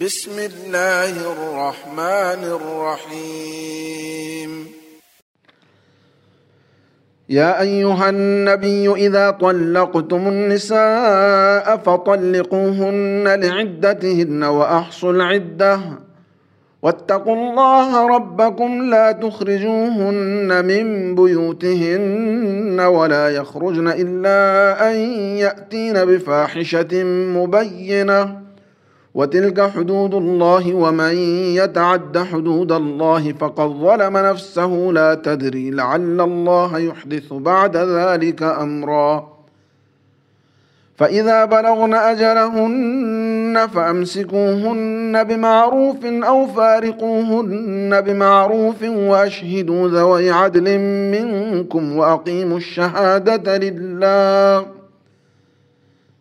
بسم الله الرحمن الرحيم. يا أيها النبي إذا طلقتم النساء فطلقوهن لعدتهن وأحصوا العدة. واتقوا الله ربكم لا تخرجوهن من بيوتهن ولا يخرجن إلا أن يأتين بفاحشة مبينة. وتلك حدود الله ومن يتعد حدود الله فقد ظلم نفسه لا تدري لعل الله يحدث بعد ذلك أمرا. فإذا بلغن أجلهن فأمسكوهن بمعروف أو فارقوهن بمعروف وأشهدوا ذوي عدل منكم وأقيموا الشهادة لله.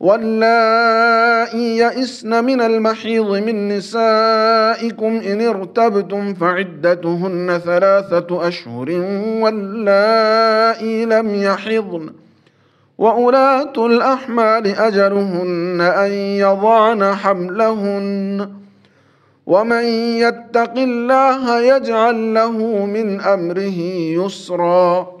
واللائي يئسن من المحيض من نسائكم إن ارتبتم فعدتهن ثلاثة أشهر واللائي لم يحضن. واولات الأحمال أجلهن أن يضعن حملهن. ومن يتق الله يجعل له من أمره يسرا.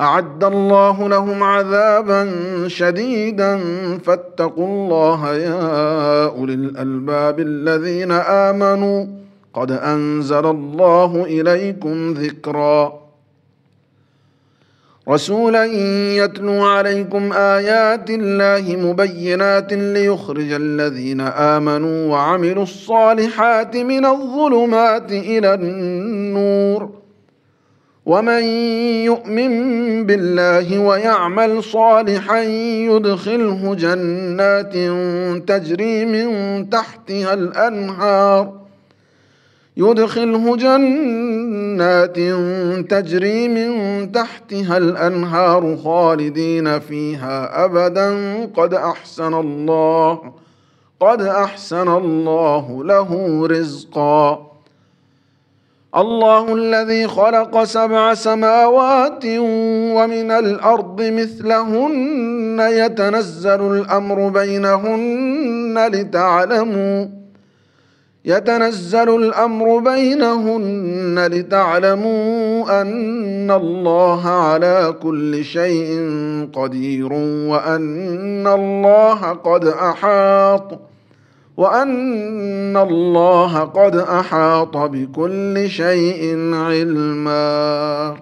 أعد الله لهم عذابا شديدا. فاتقوا الله يا أولي الألباب الذين آمنوا. قد أنزل الله إليكم ذكرا. رسولا يتلو عليكم آيات الله مبينات ليخرج الذين آمنوا وعملوا الصالحات من الظلمات إلى النور. ومن يؤمن بالله ويعمل صالحا يدخله جنات تجري من تحتها الانهار يدخله جنات تجري من تحتها الانهار خالدين فيها ابدا قد احسن الله قد احسن الله له رزقا الله الذي خلق سبع سماوات ومن الأرض مثلهن يتنزل الأمر بينهن لتعلموا يتنزل الأمر بينهن لتعلموا أن الله على كل شيء قدير وأن الله قد أحاط وأن الله قد أحاط بكل شيء علما.